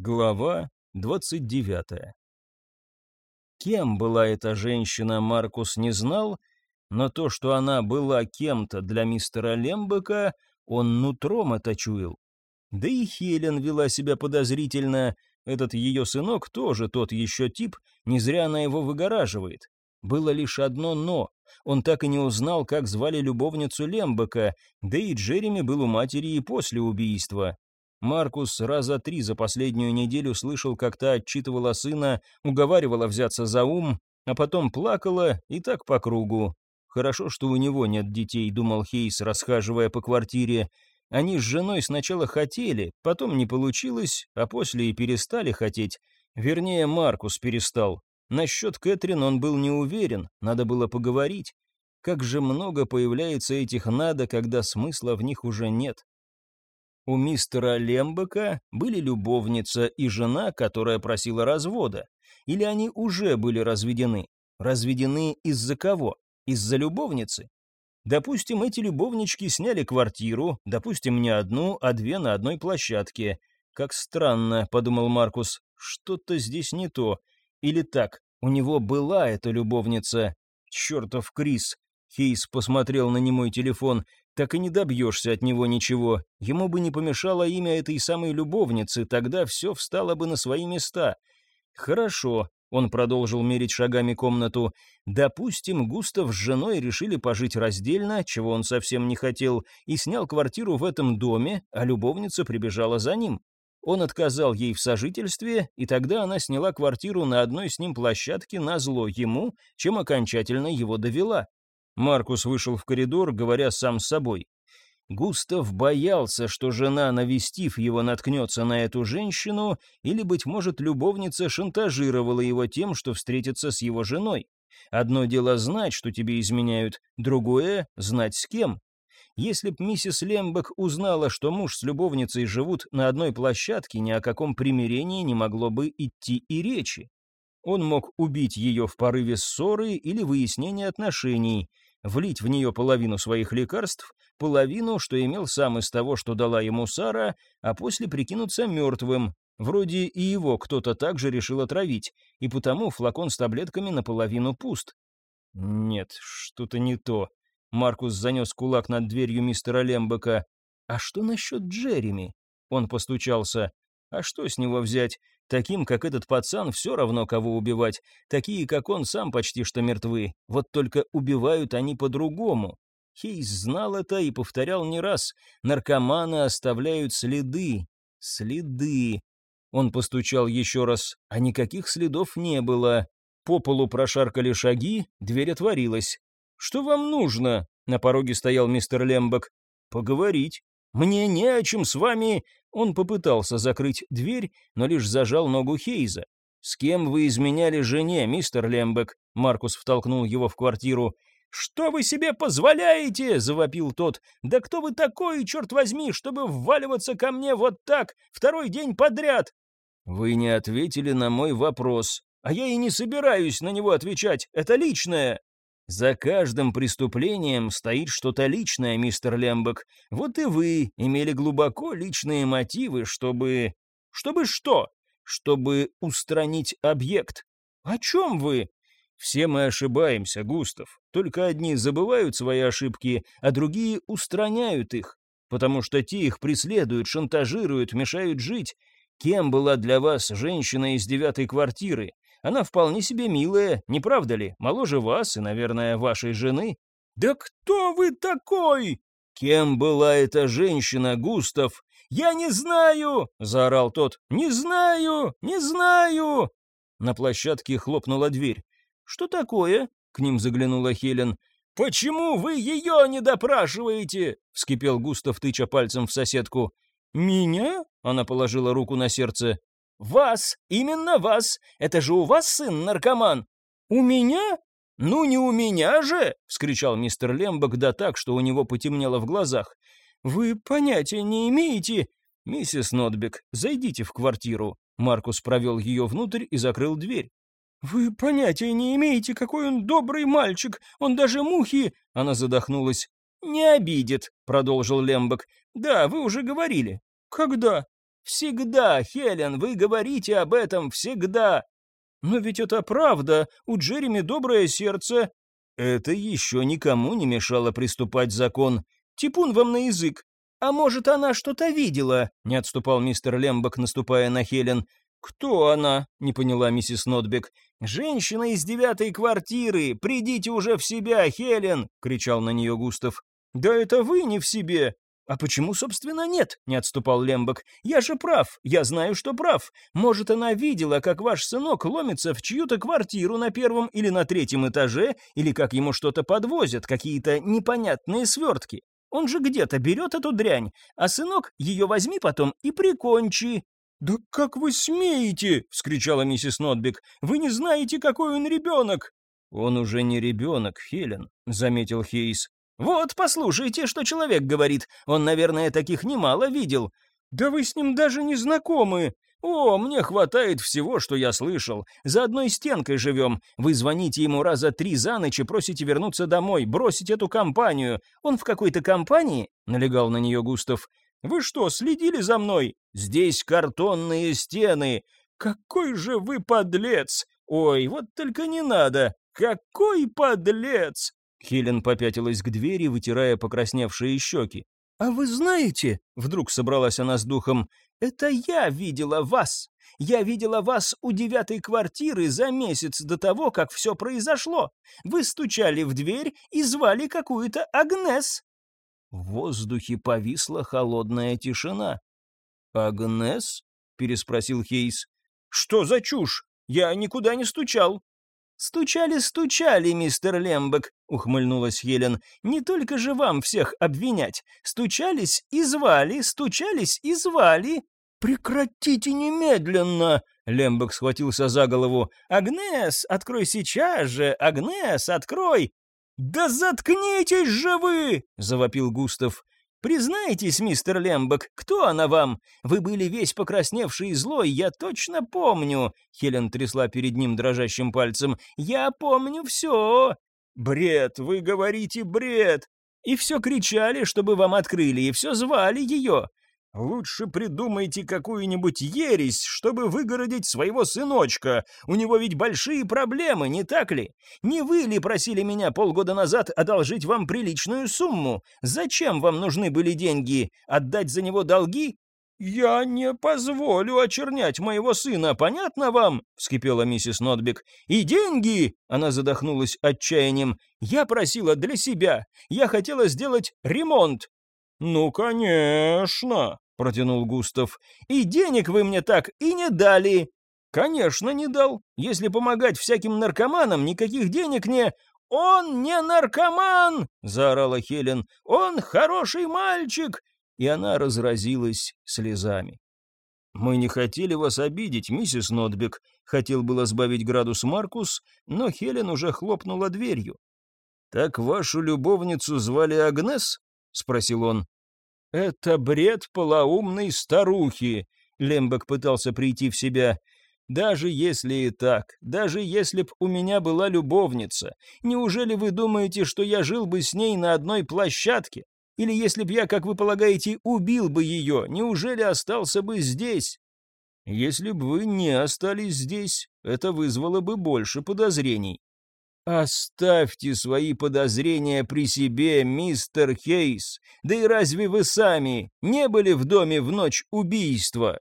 Глава 29 Кем была эта женщина, Маркус не знал, но то, что она была кем-то для мистера Лембека, он нутром это чуял. Да и Хелен вела себя подозрительно, этот ее сынок тоже тот еще тип, не зря она его выгораживает. Было лишь одно «но». Он так и не узнал, как звали любовницу Лембека, да и Джереми был у матери и после убийства. Маркус раза три за последнюю неделю слышал, как та отчитывала сына, уговаривала взяться за ум, а потом плакала и так по кругу. Хорошо, что у него нет детей, думал Хейс, расхаживая по квартире. Они с женой сначала хотели, потом не получилось, а после и перестали хотеть. Вернее, Маркус перестал. Насчет Кэтрин он был не уверен, надо было поговорить. Как же много появляется этих «надо», когда смысла в них уже нет. У мистера Лембека были любовница и жена, которая просила развода. Или они уже были разведены? Разведены из-за кого? Из-за любовницы? Допустим, эти любовнички сняли квартиру, допустим, не одну, а две на одной площадке. Как странно, подумал Маркус, что-то здесь не то. Или так, у него была эта любовница. Чертов Крис. Хейс посмотрел на немой телефон так и не добьешься от него ничего. Ему бы не помешало имя этой самой любовницы, тогда все встало бы на свои места. Хорошо, он продолжил мерить шагами комнату. Допустим, Густав с женой решили пожить раздельно, чего он совсем не хотел, и снял квартиру в этом доме, а любовница прибежала за ним. Он отказал ей в сожительстве, и тогда она сняла квартиру на одной с ним площадке на зло ему, чем окончательно его довела. Маркус вышел в коридор, говоря сам с собой. Густав боялся, что жена, навестив его, наткнется на эту женщину, или, быть может, любовница шантажировала его тем, что встретится с его женой. Одно дело знать, что тебе изменяют, другое — знать с кем. Если б миссис Лембек узнала, что муж с любовницей живут на одной площадке, ни о каком примирении не могло бы идти и речи. Он мог убить ее в порыве ссоры или выяснения отношений — влить в нее половину своих лекарств, половину, что имел сам из того, что дала ему Сара, а после прикинуться мертвым. Вроде и его кто-то также решил отравить, и потому флакон с таблетками наполовину пуст. Нет, что-то не то. Маркус занес кулак над дверью мистера Лембека. А что насчет Джереми? Он постучался. А что с него взять? Таким, как этот пацан, все равно кого убивать. Такие, как он, сам почти что мертвы. Вот только убивают они по-другому. Хейс знал это и повторял не раз. Наркоманы оставляют следы. Следы. Он постучал еще раз, а никаких следов не было. По полу прошаркали шаги, дверь отворилась. «Что вам нужно?» — на пороге стоял мистер Лембок. «Поговорить». «Мне не о чем с вами...» Он попытался закрыть дверь, но лишь зажал ногу Хейза. «С кем вы изменяли жене, мистер Лембек?» Маркус втолкнул его в квартиру. «Что вы себе позволяете?» — завопил тот. «Да кто вы такой, черт возьми, чтобы вваливаться ко мне вот так, второй день подряд?» «Вы не ответили на мой вопрос. А я и не собираюсь на него отвечать. Это личное». За каждым преступлением стоит что-то личное, мистер Лембек. Вот и вы имели глубоко личные мотивы, чтобы... Чтобы что? Чтобы устранить объект. О чем вы? Все мы ошибаемся, Густав. Только одни забывают свои ошибки, а другие устраняют их. Потому что те их преследуют, шантажируют, мешают жить. Кем была для вас женщина из девятой квартиры? Она вполне себе милая, не правда ли? Моложе вас и, наверное, вашей жены. Да кто вы такой? Кем была эта женщина, Густав? Я не знаю, заорал тот. Не знаю, не знаю. На площадке хлопнула дверь. Что такое? К ним заглянула Хелен. «Почему вы ее не допрашиваете?» — вскипел Густав, тыча пальцем в соседку. «Меня?» — она положила руку на сердце. «Вас! Именно вас! Это же у вас сын наркоман!» «У меня? Ну не у меня же!» — вскричал мистер Лембок да так, что у него потемнело в глазах. «Вы понятия не имеете...» «Миссис Нотбек, зайдите в квартиру». Маркус провел ее внутрь и закрыл дверь. «Вы понятия не имеете, какой он добрый мальчик! Он даже мухи...» Она задохнулась. «Не обидит», — продолжил Лембок. «Да, вы уже говорили». «Когда?» Всегда, Хелен, вы говорите об этом всегда. Но ведь это правда, у Джереми доброе сердце. Это еще никому не мешало приступать закон. Типун вам на язык. А может, она что-то видела? Не отступал мистер Лембок, наступая на Хелен. «Кто она?» — не поняла миссис Нотбек. «Женщина из девятой квартиры! Придите уже в себя, Хелен!» — кричал на нее Густав. «Да это вы не в себе!» «А почему, собственно, нет?» — не отступал Лембок. «Я же прав, я знаю, что прав. Может, она видела, как ваш сынок ломится в чью-то квартиру на первом или на третьем этаже, или как ему что-то подвозят, какие-то непонятные свертки. Он же где-то берет эту дрянь, а сынок ее возьми потом и прикончи». «Да как вы смеете?» — вскричала миссис Нотбек. «Вы не знаете, какой он ребенок!» «Он уже не ребенок, Хелен», — заметил Хейс. «Вот, послушайте, что человек говорит. Он, наверное, таких немало видел». «Да вы с ним даже не знакомы!» «О, мне хватает всего, что я слышал. За одной стенкой живем. Вы звоните ему раза три за ночь и просите вернуться домой, бросить эту компанию. Он в какой-то компании?» — налегал на нее Густав. «Вы что, следили за мной? Здесь картонные стены. Какой же вы подлец! Ой, вот только не надо! Какой подлец!» Хелен попятилась к двери, вытирая покрасневшие щеки. «А вы знаете...» — вдруг собралась она с духом. «Это я видела вас! Я видела вас у девятой квартиры за месяц до того, как все произошло. Вы стучали в дверь и звали какую-то Агнес». В воздухе повисла холодная тишина. «Агнес?» — переспросил Хейс. «Что за чушь? Я никуда не стучал. «Стучали, стучали, мистер Лембек», — ухмыльнулась Хелен. «Не только же вам всех обвинять. Стучались и звали, стучались и звали». «Прекратите немедленно!» — Лембек схватился за голову. «Агнес, открой сейчас же! Агнес, открой!» «Да заткнитесь же вы!» — завопил Густав. «Признайтесь, мистер Лембок, кто она вам? Вы были весь покрасневший и злой, я точно помню!» Хелен трясла перед ним дрожащим пальцем. «Я помню все!» «Бред! Вы говорите бред!» «И все кричали, чтобы вам открыли, и все звали ее!» Лучше придумайте какую-нибудь ересь, чтобы выгородить своего сыночка. У него ведь большие проблемы, не так ли? Не вы ли просили меня полгода назад одолжить вам приличную сумму? Зачем вам нужны были деньги? Отдать за него долги? «Я не позволю очернять моего сына, понятно вам?» — вскипела миссис Нотбек. «И деньги!» — она задохнулась отчаянием. «Я просила для себя. Я хотела сделать ремонт. «Ну, конечно», — протянул Густав. «И денег вы мне так и не дали». «Конечно, не дал. Если помогать всяким наркоманам, никаких денег не...» «Он не наркоман!» — заорала Хелен. «Он хороший мальчик!» И она разразилась слезами. «Мы не хотели вас обидеть, миссис Нотбек», — хотел было сбавить градус Маркус, но Хелен уже хлопнула дверью. «Так вашу любовницу звали Агнес?» — спросил он. «Это бред полоумной старухи», — Лембек пытался прийти в себя. «Даже если и так, даже если б у меня была любовница, неужели вы думаете, что я жил бы с ней на одной площадке? Или если б я, как вы полагаете, убил бы ее, неужели остался бы здесь?» «Если бы вы не остались здесь, это вызвало бы больше подозрений», «Оставьте свои подозрения при себе, мистер Хейс. Да и разве вы сами не были в доме в ночь убийства?»